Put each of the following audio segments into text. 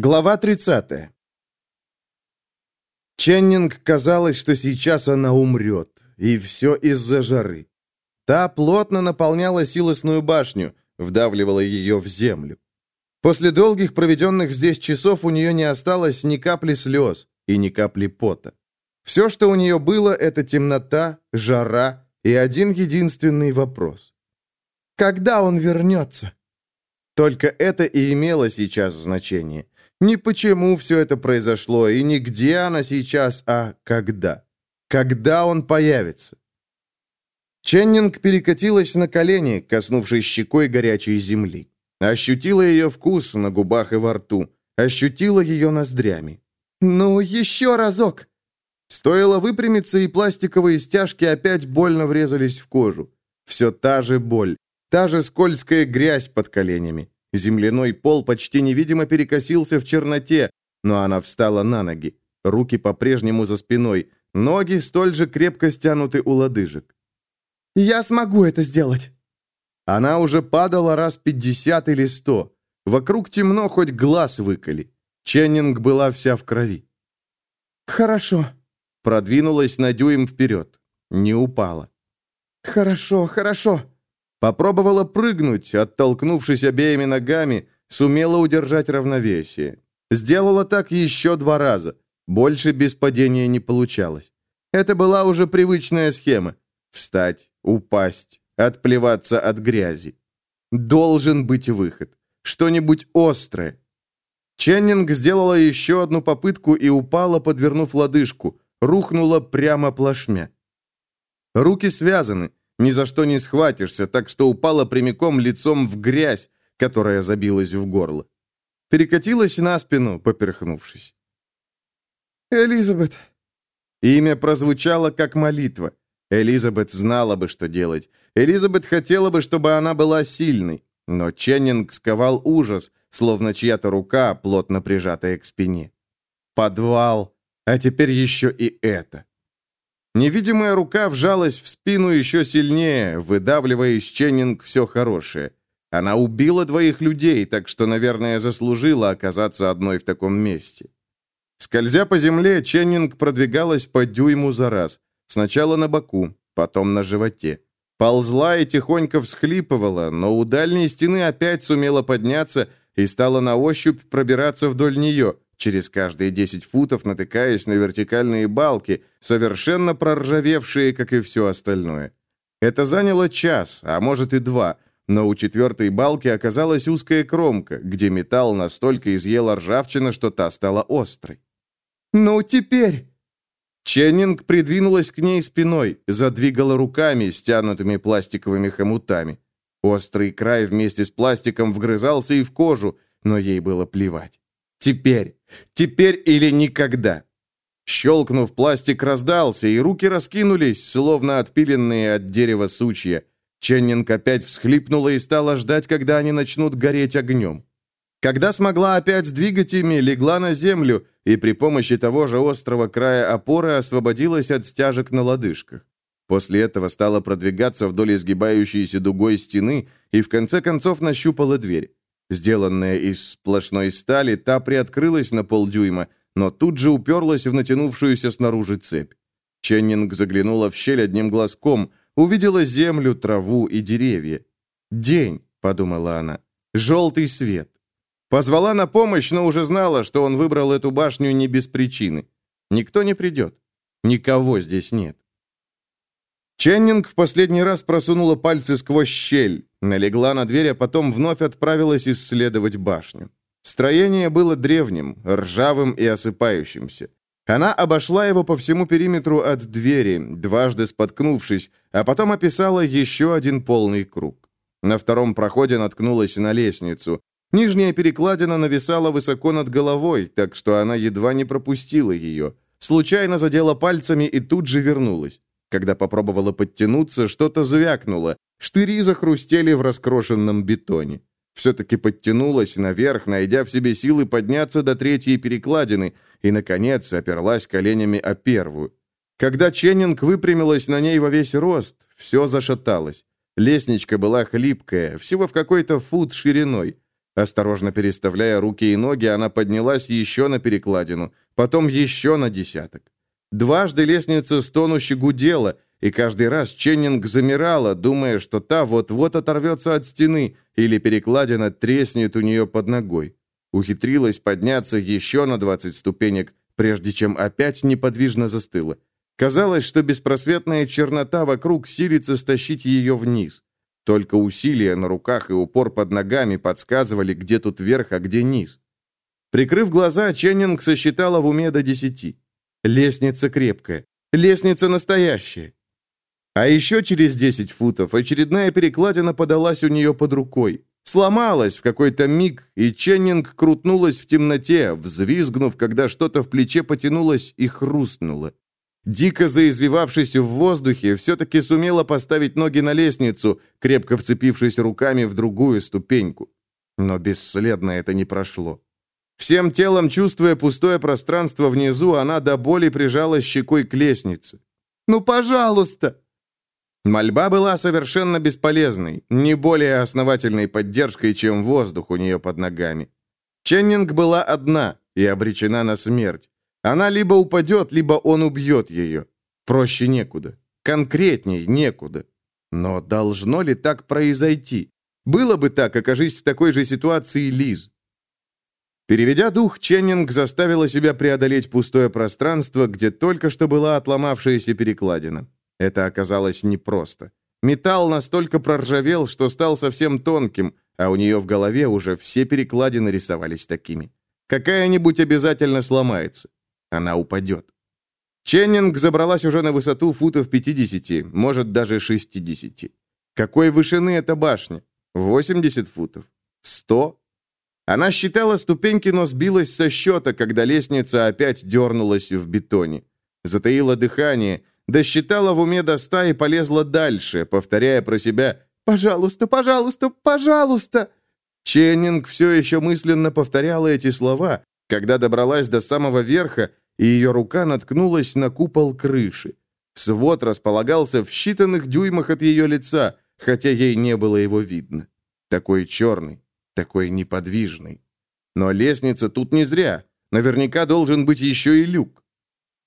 Глава 30. Ченнинг казалось, что сейчас она умрет, и все из-за жары. Та плотно наполняла силосную башню, вдавливала ее в землю. После долгих проведенных здесь часов у нее не осталось ни капли слез и ни капли пота. Все, что у нее было, это темнота, жара и один единственный вопрос. «Когда он вернется?» Только это и имело сейчас значение – не почему все это произошло, и не где она сейчас, а когда. Когда он появится. Ченнинг перекатилась на колени, коснувшись щекой горячей земли. Ощутила ее вкус на губах и во рту. Ощутила ее ноздрями. «Ну, еще разок!» Стоило выпрямиться, и пластиковые стяжки опять больно врезались в кожу. Все та же боль, та же скользкая грязь под коленями. Земляной пол почти невидимо перекосился в черноте, но она встала на ноги. Руки по-прежнему за спиной, ноги столь же крепко стянуты у лодыжек. «Я смогу это сделать!» Она уже падала раз пятьдесят или сто. Вокруг темно, хоть глаз выколи. Ченнинг была вся в крови. «Хорошо». Продвинулась на дюйм вперед. Не упала. «Хорошо, хорошо». Попробовала прыгнуть, оттолкнувшись обеими ногами, сумела удержать равновесие. Сделала так еще два раза. Больше без падения не получалось. Это была уже привычная схема. Встать, упасть, отплеваться от грязи. Должен быть выход. Что-нибудь острое. Ченнинг сделала еще одну попытку и упала, подвернув лодыжку. Рухнула прямо плашмя. Руки связаны, ни за что не схватишься, так что упала прямиком лицом в грязь, которая забилась в горло. Перекатилась на спину, поперхнувшись. «Элизабет». Имя прозвучало как молитва. Элизабет знала бы, что делать. Элизабет хотела бы, чтобы она была сильной. Но Ченнинг сковал ужас, словно чья-то рука, плотно прижатая к спине. Подвал, а теперь еще и это. Невидимая рука вжалась в спину еще сильнее, выдавливая из Ченнинг все хорошее. Она убила двоих людей, так что, наверное, заслужила оказаться одной в таком месте. Скользя по земле, Ченнинг продвигалась по дюйму за раз. Сначала на боку, потом на животе. Ползла и тихонько всхлипывала, но у дальней стены опять сумела подняться и стала на ощупь пробираться вдоль нее, через каждые 10 футов натыкаясь на вертикальные балки, совершенно проржавевшие, как и все остальное. Это заняло час, а может и два, но у четвертой балки оказалась узкая кромка, где металл настолько изъела ржавчина, что та стала острой. «Ну, теперь...» Ченнинг придвинулась к ней спиной, задвигала руками, стянутыми пластиковыми хомутами. Острый край вместе с пластиком вгрызался и в кожу, но ей было плевать. Теперь. Теперь или никогда. Щелкнув, пластик раздался, и руки раскинулись, словно отпиленные от дерева сучья. Ченнинг опять всхлипнула и стала ждать, когда они начнут гореть огнем. Когда смогла опять сдвигать ими, легла на землю и при помощи того же острого края опоры освободилась от стяжек на лодыжках. После этого стала продвигаться вдоль изгибающейся дугой стены и в конце концов нащупала дверь. Сделанная из сплошной стали, та приоткрылась на полдюйма, но тут же уперлась в натянувшуюся снаружи цепь. Ченнинг заглянула в щель одним глазком, увидела землю, траву и деревья. «День», — подумала она, — «желтый свет». Позвала на помощь, но уже знала, что он выбрал эту башню не без причины. Никто не придет. Никого здесь нет. Ченнинг в последний раз просунула пальцы сквозь щель, налегла на дверь, а потом вновь отправилась исследовать башню. Строение было древним, ржавым и осыпающимся. Она обошла его по всему периметру от двери, дважды споткнувшись, а потом описала еще один полный круг. На втором проходе наткнулась на лестницу. Нижняя перекладина нависала высоко над головой, так что она едва не пропустила ее. Случайно задела пальцами и тут же вернулась. Когда попробовала подтянуться, что-то звякнуло. Штыри захрустели в раскрошенном бетоне. Все-таки подтянулась наверх, найдя в себе силы подняться до третьей перекладины, и, наконец, оперлась коленями о первую. Когда Ченнинг выпрямилась на ней во весь рост, все зашаталось. Лестничка была хлипкая, всего в какой-то фут шириной. Осторожно переставляя руки и ноги, она поднялась еще на перекладину, потом еще на десяток. Дважды лестница стонуще гудела, и каждый раз Ченнинг замирала, думая, что та вот-вот оторвется от стены или перекладина треснет у нее под ногой. Ухитрилась подняться еще на 20 ступенек, прежде чем опять неподвижно застыла. Казалось, что беспросветная чернота вокруг силится стащить ее вниз. Только усилия на руках и упор под ногами подсказывали, где тут верх, а где низ. Прикрыв глаза, Ченнинг сосчитала в уме до десяти. Лестница крепкая. Лестница настоящая. А еще через десять футов очередная перекладина подалась у нее под рукой. Сломалась в какой-то миг, и Ченнинг крутнулась в темноте, взвизгнув, когда что-то в плече потянулось и хрустнуло. Дико заизвивавшись в воздухе, все-таки сумела поставить ноги на лестницу, крепко вцепившись руками в другую ступеньку. Но бесследно это не прошло. Всем телом, чувствуя пустое пространство внизу, она до боли прижалась щекой к лестнице. «Ну, пожалуйста!» Мольба была совершенно бесполезной, не более основательной поддержкой, чем воздух у нее под ногами. Ченнинг была одна и обречена на смерть. Она либо упадет, либо он убьет ее. Проще некуда. Конкретней некуда. Но должно ли так произойти? Было бы так, окажись в такой же ситуации Лиз. Переведя дух, Ченнинг заставила себя преодолеть пустое пространство, где только что была отломавшаяся перекладина. Это оказалось непросто. Металл настолько проржавел, что стал совсем тонким, а у нее в голове уже все перекладины рисовались такими. Какая-нибудь обязательно сломается. Она упадет. Ченнинг забралась уже на высоту футов 50, может, даже 60. Какой вышины эта башня? 80 футов? 100? Она считала ступеньки, но сбилась со счета, когда лестница опять дернулась в бетоне. Затаила дыхание, досчитала в уме до ста и полезла дальше, повторяя про себя «Пожалуйста, пожалуйста, пожалуйста!» Ченнинг все еще мысленно повторяла эти слова, когда добралась до самого верха, и ее рука наткнулась на купол крыши. Свод располагался в считанных дюймах от ее лица, хотя ей не было его видно. Такой черный, такой неподвижный. Но лестница тут не зря. Наверняка должен быть еще и люк.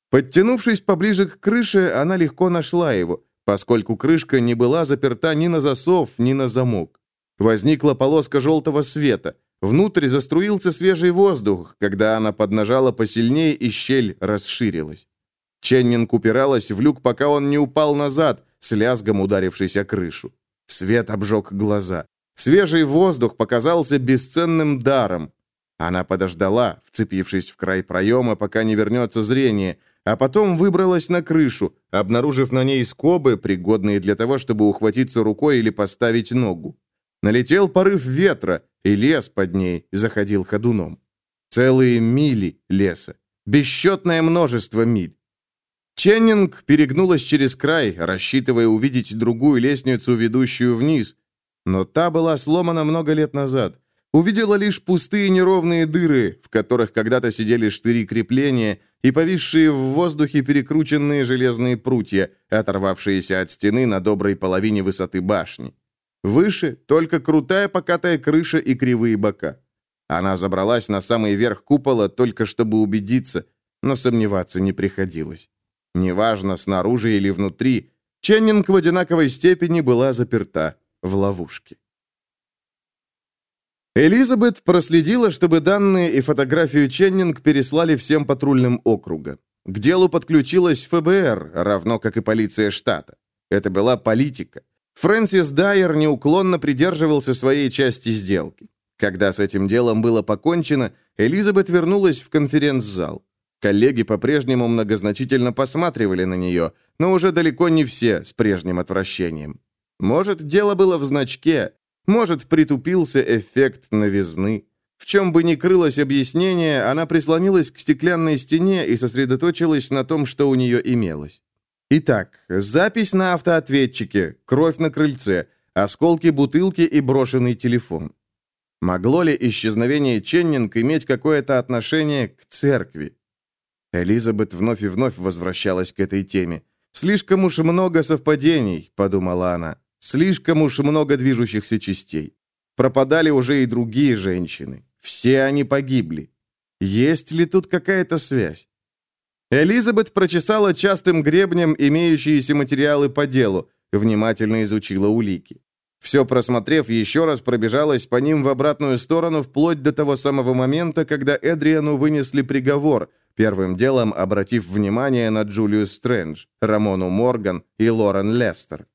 Подтянувшись поближе к крыше, она легко нашла его, поскольку крышка не была заперта ни на засов, ни на замок. Возникла полоска желтого света. Внутрь заструился свежий воздух, когда она поднажала посильнее, и щель расширилась. Ченнинг упиралась в люк, пока он не упал назад, с лязгом ударившись о крышу. Свет обжег глаза. Свежий воздух показался бесценным даром. Она подождала, вцепившись в край проема, пока не вернется зрение, а потом выбралась на крышу, обнаружив на ней скобы, пригодные для того, чтобы ухватиться рукой или поставить ногу. Налетел порыв ветра, и лес под ней заходил ходуном. Целые мили леса. Бесчетное множество миль. Ченнинг перегнулась через край, рассчитывая увидеть другую лестницу, ведущую вниз, но та была сломана много лет назад. Увидела лишь пустые неровные дыры, в которых когда-то сидели штыри крепления и повисшие в воздухе перекрученные железные прутья, оторвавшиеся от стены на доброй половине высоты башни. Выше только крутая покатая крыша и кривые бока. Она забралась на самый верх купола только чтобы убедиться, но сомневаться не приходилось. Неважно, снаружи или внутри, Ченнинг в одинаковой степени была заперта в ловушке. Элизабет проследила, чтобы данные и фотографию Ченнинг переслали всем патрульным округа. К делу подключилась ФБР, равно как и полиция штата. Это была политика. Фрэнсис Дайер неуклонно придерживался своей части сделки. Когда с этим делом было покончено, Элизабет вернулась в конференц-зал. Коллеги по-прежнему многозначительно посматривали на нее, но уже далеко не все с прежним отвращением. Может, дело было в значке, может, притупился эффект новизны. В чем бы ни крылось объяснение, она прислонилась к стеклянной стене и сосредоточилась на том, что у нее имелось. Итак, запись на автоответчике, кровь на крыльце, осколки бутылки и брошенный телефон. Могло ли исчезновение Ченнинг иметь какое-то отношение к церкви? Элизабет вновь и вновь возвращалась к этой теме. «Слишком уж много совпадений», — подумала она. «Слишком уж много движущихся частей. Пропадали уже и другие женщины. Все они погибли. Есть ли тут какая-то связь? Элизабет прочесала частым гребнем имеющиеся материалы по делу, внимательно изучила улики. Все просмотрев, еще раз пробежалась по ним в обратную сторону вплоть до того самого момента, когда Эдриану вынесли приговор, первым делом обратив внимание на Джулию Стрэндж, Рамону Морган и Лорен Лестер.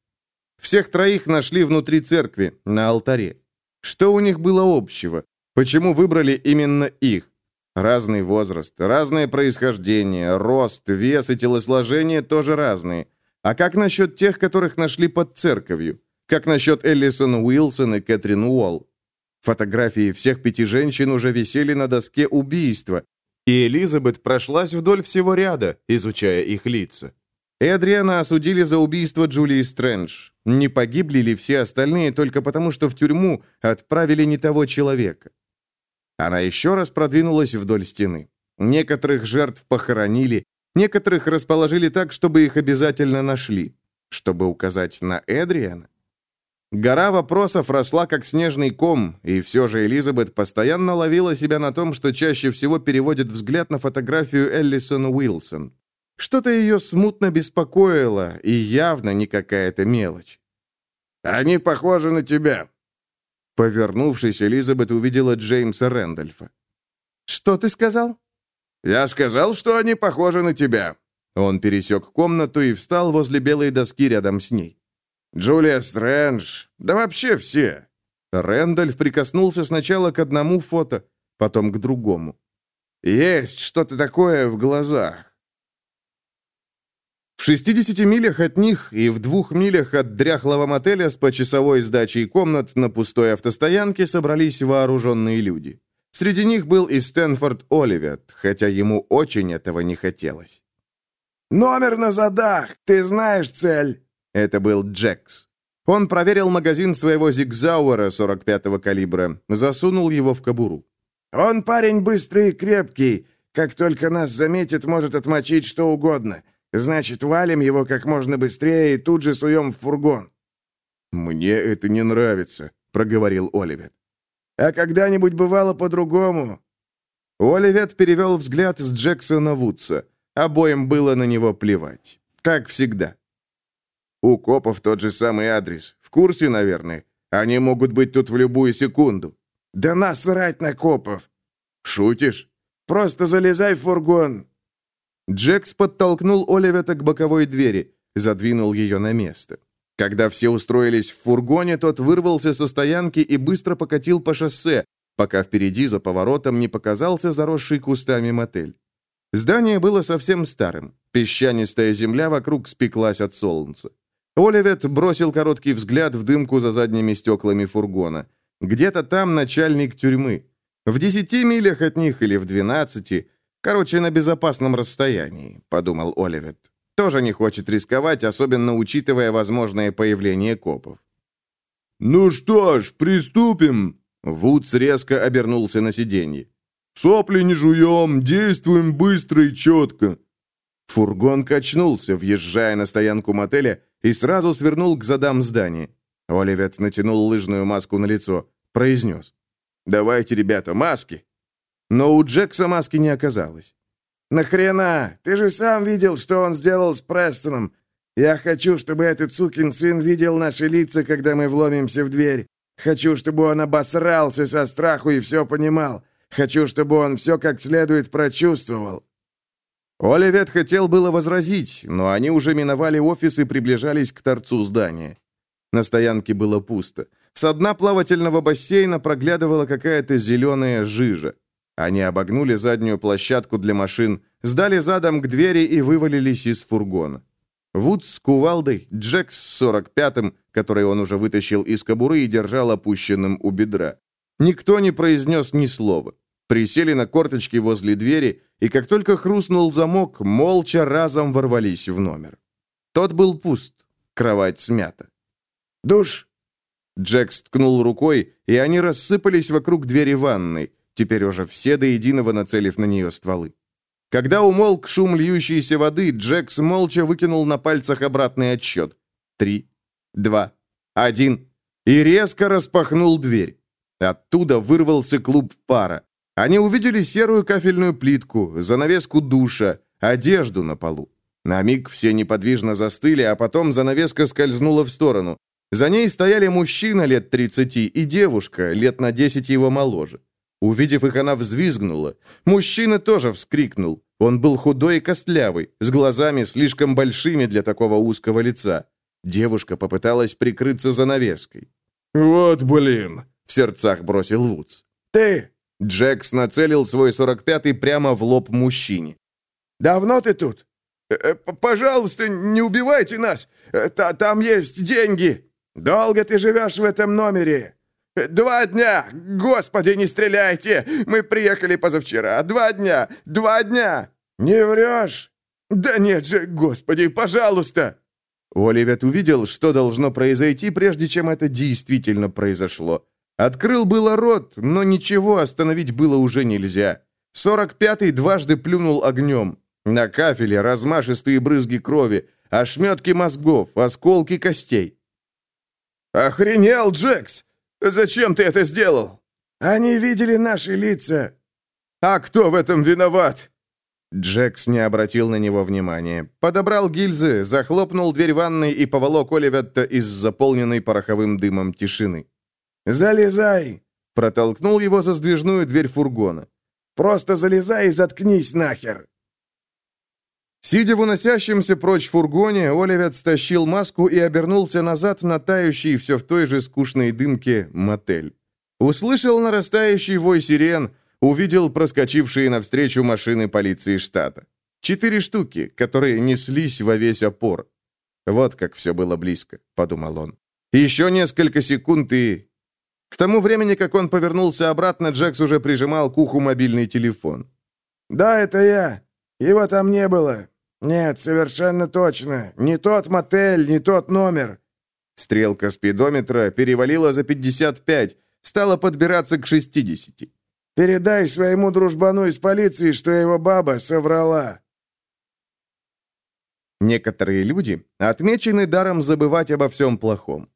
Всех троих нашли внутри церкви, на алтаре. Что у них было общего? Почему выбрали именно их? Разный возраст, разное происхождение, рост, вес и телосложение тоже разные. А как насчет тех, которых нашли под церковью? Как насчет Эллисон Уилсон и Кэтрин Уолл? Фотографии всех пяти женщин уже висели на доске убийства, и Элизабет прошлась вдоль всего ряда, изучая их лица. Эдриана осудили за убийство Джулии Стрэндж. Не погибли ли все остальные только потому, что в тюрьму отправили не того человека? Она еще раз продвинулась вдоль стены. Некоторых жертв похоронили, некоторых расположили так, чтобы их обязательно нашли. Чтобы указать на Эдриана? Гора вопросов росла как снежный ком, и все же Элизабет постоянно ловила себя на том, что чаще всего переводит взгляд на фотографию Эллисон Уилсон. Что-то ее смутно беспокоило, и явно не какая-то мелочь. «Они похожи на тебя». Повернувшись, Элизабет увидела Джеймса Рэндольфа. «Что ты сказал?» «Я сказал, что они похожи на тебя». Он пересек комнату и встал возле белой доски рядом с ней. Джулия Стрэндж, да вообще все. Рэндальф прикоснулся сначала к одному фото, потом к другому. Есть что-то такое в глазах. В 60 милях от них и в двух милях от дряхлого мотеля с почасовой сдачей комнат на пустой автостоянке собрались вооруженные люди. Среди них был и Стэнфорд Оливет, хотя ему очень этого не хотелось. «Номер на задах! Ты знаешь цель!» Это был Джекс. Он проверил магазин своего Зигзауэра 45-го калибра, засунул его в кобуру. «Он парень быстрый и крепкий. Как только нас заметит, может отмочить что угодно. Значит, валим его как можно быстрее и тут же суем в фургон». «Мне это не нравится», — проговорил Оливет. «А когда-нибудь бывало по-другому?» Оливет перевел взгляд с Джексона Вудса. Обоим было на него плевать. Как всегда. У копов тот же самый адрес. В курсе, наверное. Они могут быть тут в любую секунду. Да насрать на копов. Шутишь? Просто залезай в фургон. Джекс подтолкнул Оливета к боковой двери, задвинул ее на место. Когда все устроились в фургоне, тот вырвался со стоянки и быстро покатил по шоссе, пока впереди за поворотом не показался заросший кустами мотель. Здание было совсем старым. Песчанистая земля вокруг спеклась от солнца. Оливет бросил короткий взгляд в дымку за задними стеклами фургона. Где-то там начальник тюрьмы. В десяти милях от них или в двенадцати. Короче, на безопасном расстоянии, подумал Оливет. Тоже не хочет рисковать, особенно учитывая возможное появление копов. «Ну что ж, приступим!» Вудс резко обернулся на сиденье. «Сопли не жуем, действуем быстро и четко!» Фургон качнулся, въезжая на стоянку мотеля, и сразу свернул к задам здания. Оливет натянул лыжную маску на лицо, произнес. «Давайте, ребята, маски!» Но у Джекса маски не оказалось. «Нахрена? Ты же сам видел, что он сделал с Престоном. Я хочу, чтобы этот сукин сын видел наши лица, когда мы вломимся в дверь. Хочу, чтобы он обосрался со страху и все понимал. Хочу, чтобы он все как следует прочувствовал. Оливет хотел было возразить, но они уже миновали офис и приближались к торцу здания. На стоянке было пусто. С дна плавательного бассейна проглядывала какая-то зеленая жижа. Они обогнули заднюю площадку для машин, сдали задом к двери и вывалились из фургона. Вуд с кувалдой, Джек с 45-м, который он уже вытащил из кобуры и держал опущенным у бедра. Никто не произнес ни слова. Присели на корточки возле двери, и как только хрустнул замок, молча разом ворвались в номер. Тот был пуст, кровать смята. «Душ!» Джек ткнул рукой, и они рассыпались вокруг двери ванной, теперь уже все до единого нацелив на нее стволы. Когда умолк шум льющейся воды, Джекс молча выкинул на пальцах обратный отсчет. Три, два, один. И резко распахнул дверь. Оттуда вырвался клуб пара. Они увидели серую кафельную плитку, занавеску душа, одежду на полу. На миг все неподвижно застыли, а потом занавеска скользнула в сторону. За ней стояли мужчина лет 30 и девушка, лет на 10 его моложе. Увидев их, она взвизгнула. Мужчина тоже вскрикнул. Он был худой и костлявый, с глазами слишком большими для такого узкого лица. Девушка попыталась прикрыться занавеской. «Вот блин!» — в сердцах бросил Вудс. «Ты!» — Джекс нацелил свой 45-й прямо в лоб мужчине. «Давно ты тут?» «Э, э, «Пожалуйста, не убивайте нас! Э, там есть деньги! Долго ты живешь в этом номере?» «Два дня! Господи, не стреляйте! Мы приехали позавчера! Два дня! Два дня!» «Не врешь?» «Да нет же, господи, пожалуйста!» Оливет увидел, что должно произойти, прежде чем это действительно произошло. Открыл было рот, но ничего остановить было уже нельзя. Сорок пятый дважды плюнул огнем. На кафеле размашистые брызги крови, ошметки мозгов, осколки костей. «Охренел, Джекс! Зачем ты это сделал?» «Они видели наши лица». «А кто в этом виноват?» Джекс не обратил на него внимания. Подобрал гильзы, захлопнул дверь ванной и поволок Оливетта из заполненной пороховым дымом тишины. «Залезай!» Протолкнул его за сдвижную дверь фургона. «Просто залезай и заткнись нахер!» Сидя в уносящемся прочь фургоне, Оливет стащил маску и обернулся назад на тающий все в той же скучной дымке мотель. Услышал нарастающий вой сирен, увидел проскочившие навстречу машины полиции штата. Четыре штуки, которые неслись во весь опор. Вот как все было близко, подумал он. Еще несколько секунд и... К тому времени, как он повернулся обратно, Джекс уже прижимал к уху мобильный телефон. «Да, это я. Его там не было. Нет, совершенно точно. Не тот мотель, не тот номер». Стрелка спидометра перевалила за 55, стала подбираться к 60. Передай своему дружбану из полиции, что его баба соврала». Некоторые люди отмечены даром забывать обо всем плохом.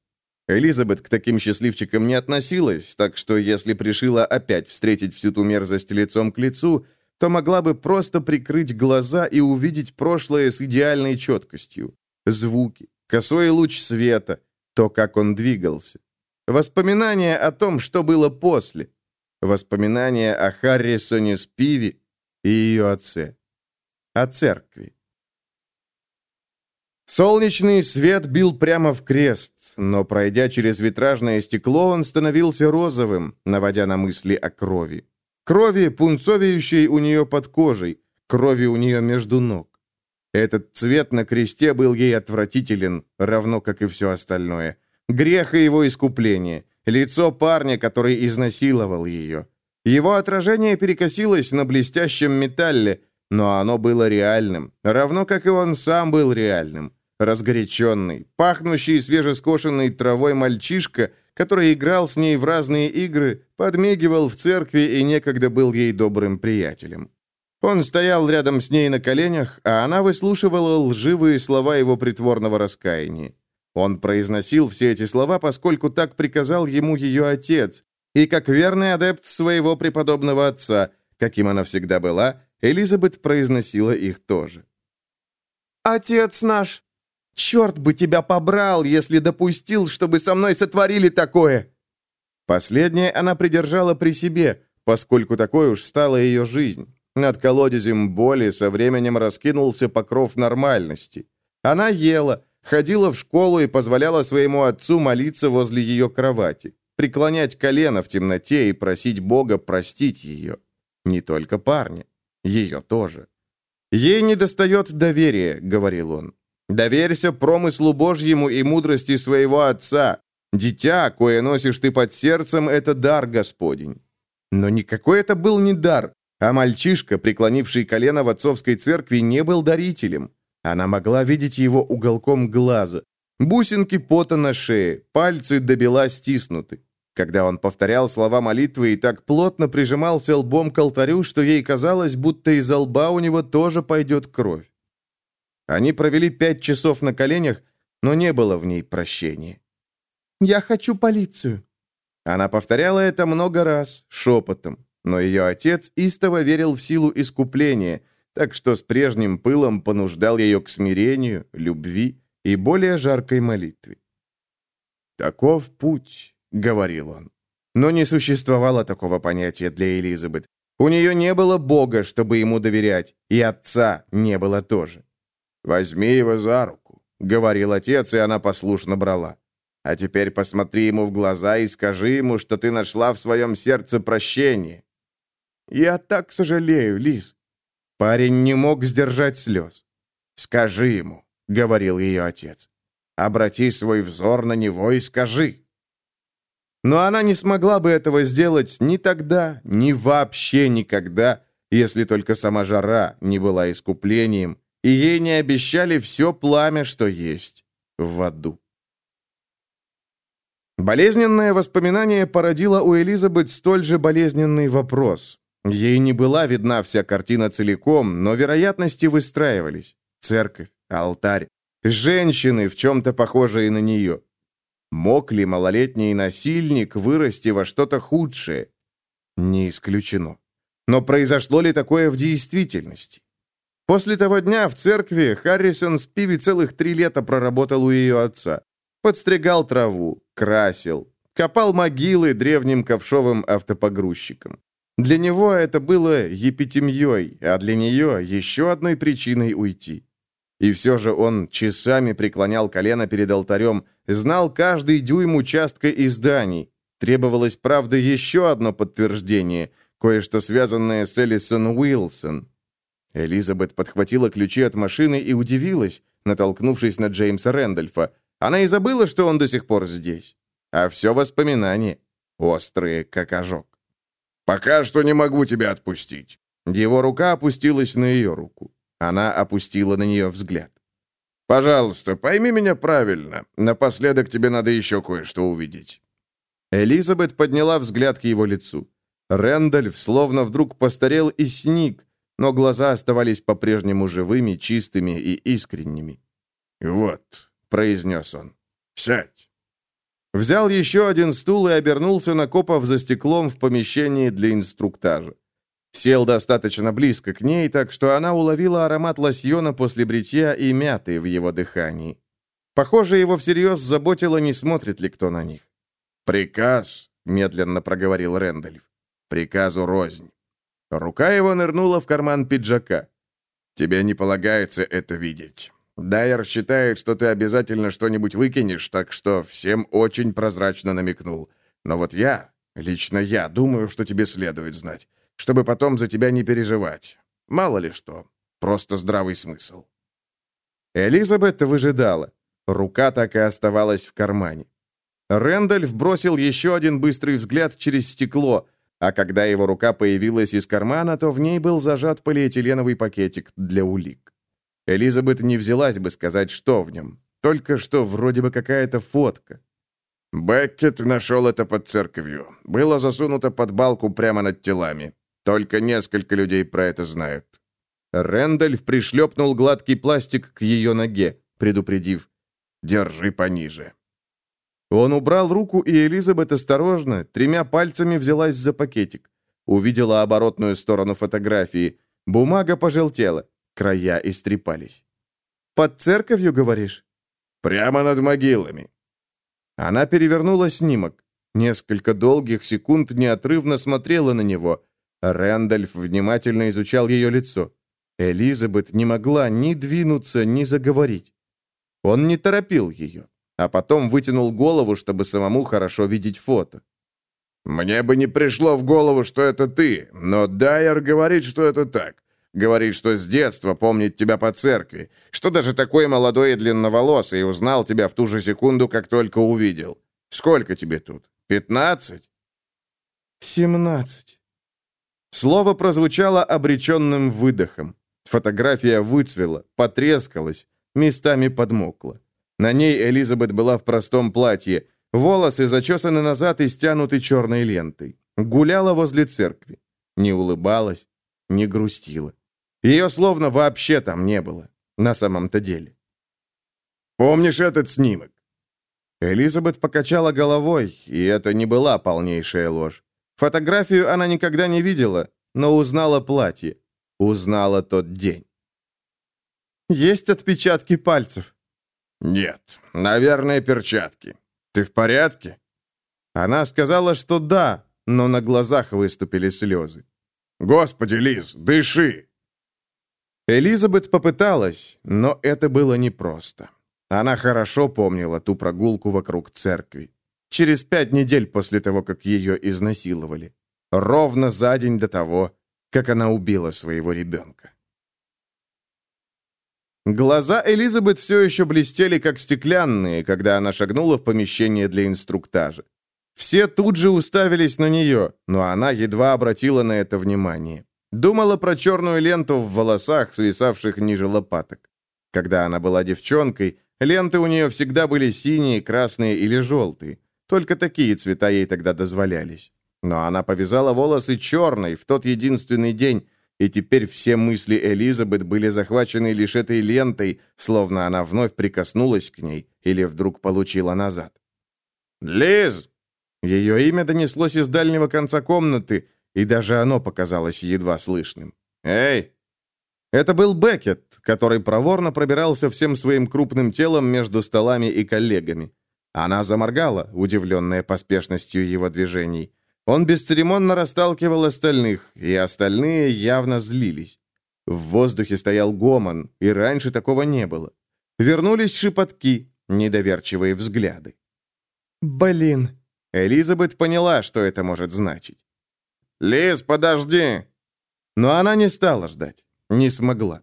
Элизабет к таким счастливчикам не относилась, так что если пришила опять встретить всю ту мерзость лицом к лицу, то могла бы просто прикрыть глаза и увидеть прошлое с идеальной четкостью. Звуки, косой луч света, то, как он двигался. Воспоминания о том, что было после. Воспоминания о Харрисоне Спиви и ее отце. О церкви. Солнечный свет бил прямо в крест, но, пройдя через витражное стекло, он становился розовым, наводя на мысли о крови. Крови, пунцовеющей у нее под кожей, крови у нее между ног. Этот цвет на кресте был ей отвратителен, равно как и все остальное. Грех и его искупление, лицо парня, который изнасиловал ее. Его отражение перекосилось на блестящем металле, но оно было реальным, равно как и он сам был реальным. Разгоряченный, пахнущий свежескошенной травой мальчишка, который играл с ней в разные игры, подмигивал в церкви и некогда был ей добрым приятелем. Он стоял рядом с ней на коленях, а она выслушивала лживые слова его притворного раскаяния. Он произносил все эти слова, поскольку так приказал ему ее отец, и как верный адепт своего преподобного отца, каким она всегда была, Элизабет произносила их тоже. «Отец наш! Черт бы тебя побрал, если допустил, чтобы со мной сотворили такое!» Последнее она придержала при себе, поскольку такой уж стала ее жизнь. Над колодезем боли со временем раскинулся покров нормальности. Она ела, ходила в школу и позволяла своему отцу молиться возле ее кровати, преклонять колено в темноте и просить Бога простить ее. Не только парня, ее тоже. «Ей недостает доверия», — говорил он. «Доверься промыслу Божьему и мудрости своего отца. Дитя, кое носишь ты под сердцем, — это дар Господень». Но никакой это был не дар, а мальчишка, преклонивший колено в отцовской церкви, не был дарителем. Она могла видеть его уголком глаза. Бусинки пота на шее, пальцы до бела стиснуты. Когда он повторял слова молитвы и так плотно прижимался лбом к алтарю, что ей казалось, будто из лба у него тоже пойдет кровь. Они провели пять часов на коленях, но не было в ней прощения. «Я хочу полицию». Она повторяла это много раз, шепотом, но ее отец истово верил в силу искупления, так что с прежним пылом понуждал ее к смирению, любви и более жаркой молитве. «Таков путь», — говорил он. Но не существовало такого понятия для Элизабет. У нее не было Бога, чтобы ему доверять, и отца не было тоже. «Возьми его за руку», — говорил отец, и она послушно брала. «А теперь посмотри ему в глаза и скажи ему, что ты нашла в своем сердце прощение». «Я так сожалею, Лиз». Парень не мог сдержать слез. «Скажи ему», — говорил ее отец. «Обрати свой взор на него и скажи». Но она не смогла бы этого сделать ни тогда, ни вообще никогда, если только сама жара не была искуплением, и ей не обещали все пламя, что есть в аду. Болезненное воспоминание породило у Элизабет столь же болезненный вопрос. Ей не была видна вся картина целиком, но вероятности выстраивались. Церковь, алтарь, женщины, в чем-то похожие на нее. Мог ли малолетний насильник вырасти во что-то худшее? Не исключено. Но произошло ли такое в действительности? После того дня в церкви Харрисон Спиви целых три лета проработал у ее отца. Подстригал траву, красил, копал могилы древним ковшовым автопогрузчиком. Для него это было епитемьей, а для нее еще одной причиной уйти. И все же он часами преклонял колено перед алтарем, знал каждый дюйм участка и зданий. Требовалось, правда, еще одно подтверждение, кое-что связанное с Элисон Уилсон. Элизабет подхватила ключи от машины и удивилась, натолкнувшись на Джеймса Рэндольфа. Она и забыла, что он до сих пор здесь. А все воспоминания острые, как ожог. «Пока что не могу тебя отпустить». Его рука опустилась на ее руку. Она опустила на нее взгляд. «Пожалуйста, пойми меня правильно. Напоследок тебе надо еще кое-что увидеть». Элизабет подняла взгляд к его лицу. Рэндальф словно вдруг постарел и сник, но глаза оставались по-прежнему живыми, чистыми и искренними. «Вот», — произнес он, — «сядь». Взял еще один стул и обернулся на копов за стеклом в помещении для инструктажа. Сел достаточно близко к ней, так что она уловила аромат лосьона после бритья и мяты в его дыхании. Похоже, его всерьез заботило, не смотрит ли кто на них. «Приказ», — медленно проговорил Рэндальф. «Приказу рознь». Рука его нырнула в карман пиджака. «Тебе не полагается это видеть. Дайер считает, что ты обязательно что-нибудь выкинешь, так что всем очень прозрачно намекнул. Но вот я, лично я, думаю, что тебе следует знать чтобы потом за тебя не переживать. Мало ли что. Просто здравый смысл». Элизабет выжидала. Рука так и оставалась в кармане. Рэндальф бросил еще один быстрый взгляд через стекло, а когда его рука появилась из кармана, то в ней был зажат полиэтиленовый пакетик для улик. Элизабет не взялась бы сказать, что в нем. Только что вроде бы какая-то фотка. Беккет нашел это под церковью. Было засунуто под балку прямо над телами. Только несколько людей про это знают». Рэндальф пришлепнул гладкий пластик к ее ноге, предупредив «Держи пониже». Он убрал руку, и Элизабет осторожно, тремя пальцами взялась за пакетик. Увидела оборотную сторону фотографии. Бумага пожелтела, края истрепались. «Под церковью, говоришь?» «Прямо над могилами». Она перевернула снимок. Несколько долгих секунд неотрывно смотрела на него, Рэндальф внимательно изучал ее лицо. Элизабет не могла ни двинуться, ни заговорить. Он не торопил ее, а потом вытянул голову, чтобы самому хорошо видеть фото. «Мне бы не пришло в голову, что это ты, но Дайер говорит, что это так. Говорит, что с детства помнит тебя по церкви, что даже такой молодой и длинноволосый узнал тебя в ту же секунду, как только увидел. Сколько тебе тут? Пятнадцать?» «Семнадцать». Слово прозвучало обреченным выдохом. Фотография выцвела, потрескалась, местами подмокла. На ней Элизабет была в простом платье, волосы зачесаны назад и стянуты черной лентой. Гуляла возле церкви. Не улыбалась, не грустила. Ее словно вообще там не было, на самом-то деле. «Помнишь этот снимок?» Элизабет покачала головой, и это не была полнейшая ложь. Фотографию она никогда не видела, но узнала платье. Узнала тот день. «Есть отпечатки пальцев?» «Нет, наверное, перчатки. Ты в порядке?» Она сказала, что да, но на глазах выступили слезы. «Господи, Лиз, дыши!» Элизабет попыталась, но это было непросто. Она хорошо помнила ту прогулку вокруг церкви. Через пять недель после того, как ее изнасиловали. Ровно за день до того, как она убила своего ребенка. Глаза Элизабет все еще блестели, как стеклянные, когда она шагнула в помещение для инструктажа. Все тут же уставились на нее, но она едва обратила на это внимание. Думала про черную ленту в волосах, свисавших ниже лопаток. Когда она была девчонкой, ленты у нее всегда были синие, красные или желтые. Только такие цвета ей тогда дозволялись. Но она повязала волосы черной в тот единственный день, и теперь все мысли Элизабет были захвачены лишь этой лентой, словно она вновь прикоснулась к ней или вдруг получила назад. «Лиз!» Ее имя донеслось из дальнего конца комнаты, и даже оно показалось едва слышным. «Эй!» Это был Беккет, который проворно пробирался всем своим крупным телом между столами и коллегами. Она заморгала, удивленная поспешностью его движений. Он бесцеремонно расталкивал остальных, и остальные явно злились. В воздухе стоял гомон, и раньше такого не было. Вернулись шепотки, недоверчивые взгляды. «Блин!» Элизабет поняла, что это может значить. «Лиз, подожди!» Но она не стала ждать. Не смогла.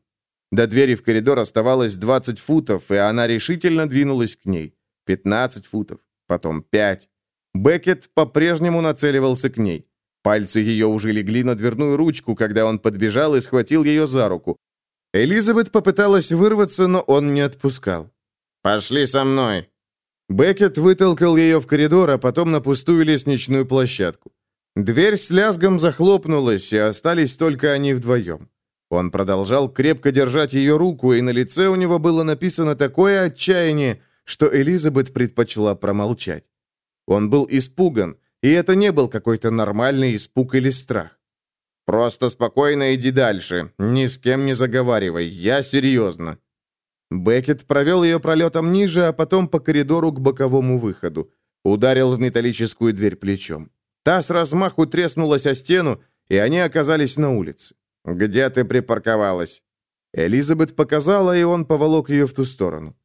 До двери в коридор оставалось 20 футов, и она решительно двинулась к ней. 15 футов, потом 5. Беккет по-прежнему нацеливался к ней. Пальцы ее уже легли на дверную ручку, когда он подбежал и схватил ее за руку. Элизабет попыталась вырваться, но он не отпускал. «Пошли со мной!» Беккет вытолкал ее в коридор, а потом на пустую лестничную площадку. Дверь с лязгом захлопнулась, и остались только они вдвоем. Он продолжал крепко держать ее руку, и на лице у него было написано такое отчаяние, что Элизабет предпочла промолчать. Он был испуган, и это не был какой-то нормальный испуг или страх. «Просто спокойно иди дальше, ни с кем не заговаривай, я серьезно». Беккет провел ее пролетом ниже, а потом по коридору к боковому выходу. Ударил в металлическую дверь плечом. Та с размаху треснулась о стену, и они оказались на улице. «Где ты припарковалась?» Элизабет показала, и он поволок ее в ту сторону.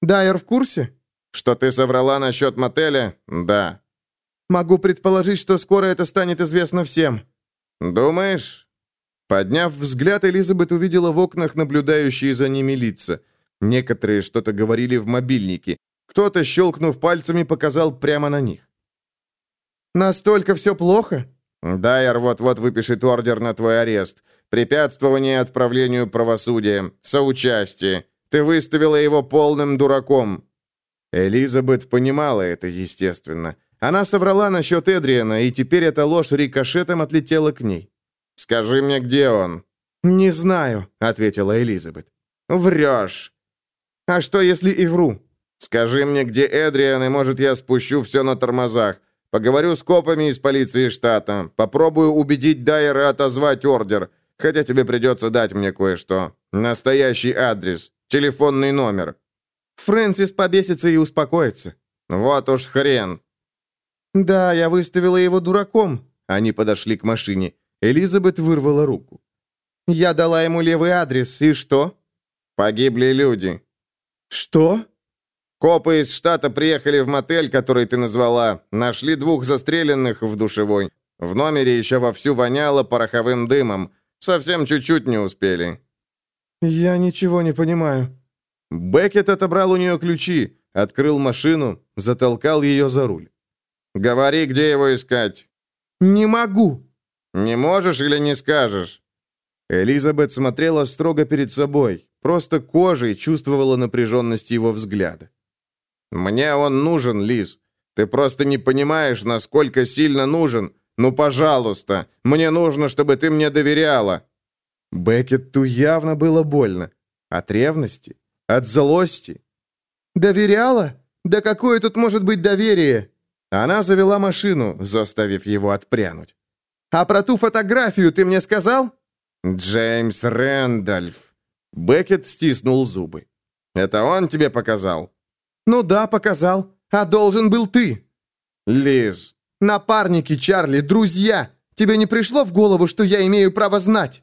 «Дайер в курсе?» «Что ты соврала насчет мотеля?» «Да». «Могу предположить, что скоро это станет известно всем». «Думаешь?» Подняв взгляд, Элизабет увидела в окнах наблюдающие за ними лица. Некоторые что-то говорили в мобильнике. Кто-то, щелкнув пальцами, показал прямо на них. «Настолько все плохо?» «Дайер вот-вот выпишет ордер на твой арест. Препятствование отправлению правосудия. Соучастие. Ты выставила его полным дураком». Элизабет понимала это, естественно. Она соврала насчет Эдриана, и теперь эта ложь рикошетом отлетела к ней. «Скажи мне, где он?» «Не знаю», — ответила Элизабет. «Врешь». «А что, если и вру?» «Скажи мне, где Эдриан, и, может, я спущу все на тормозах. Поговорю с копами из полиции штата. Попробую убедить Дайера отозвать ордер. Хотя тебе придется дать мне кое-что. Настоящий адрес. Телефонный номер». Фрэнсис побесится и успокоится. «Вот уж хрен». «Да, я выставила его дураком». Они подошли к машине. Элизабет вырвала руку. «Я дала ему левый адрес, и что?» «Погибли люди». «Что?» Копы из штата приехали в мотель, который ты назвала, нашли двух застреленных в душевой. В номере еще вовсю воняло пороховым дымом. Совсем чуть-чуть не успели». «Я ничего не понимаю». Беккет отобрал у нее ключи, открыл машину, затолкал ее за руль. «Говори, где его искать». «Не могу». «Не можешь или не скажешь?» Элизабет смотрела строго перед собой, просто кожей чувствовала напряженность его взгляда. «Мне он нужен, Лиз. Ты просто не понимаешь, насколько сильно нужен. Ну, пожалуйста, мне нужно, чтобы ты мне доверяла». Беккетту явно было больно. От ревности? От злости? «Доверяла? Да какое тут может быть доверие?» Она завела машину, заставив его отпрянуть. «А про ту фотографию ты мне сказал?» «Джеймс Рэндальф». Беккет стиснул зубы. «Это он тебе показал?» «Ну да, показал. А должен был ты». «Лиз». «Напарники, Чарли, друзья. Тебе не пришло в голову, что я имею право знать?»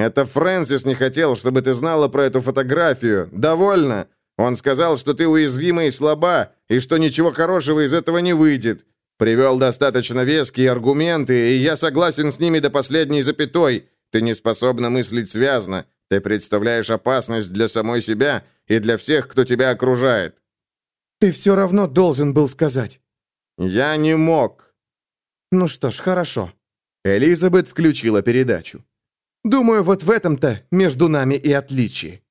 «Это Фрэнсис не хотел, чтобы ты знала про эту фотографию. Довольно. Он сказал, что ты уязвима и слаба, и что ничего хорошего из этого не выйдет. Привел достаточно веские аргументы, и я согласен с ними до последней запятой. Ты не способна мыслить связно. Ты представляешь опасность для самой себя и для всех, кто тебя окружает». «Ты все равно должен был сказать». «Я не мог». «Ну что ж, хорошо». Элизабет включила передачу. «Думаю, вот в этом-то между нами и отличие».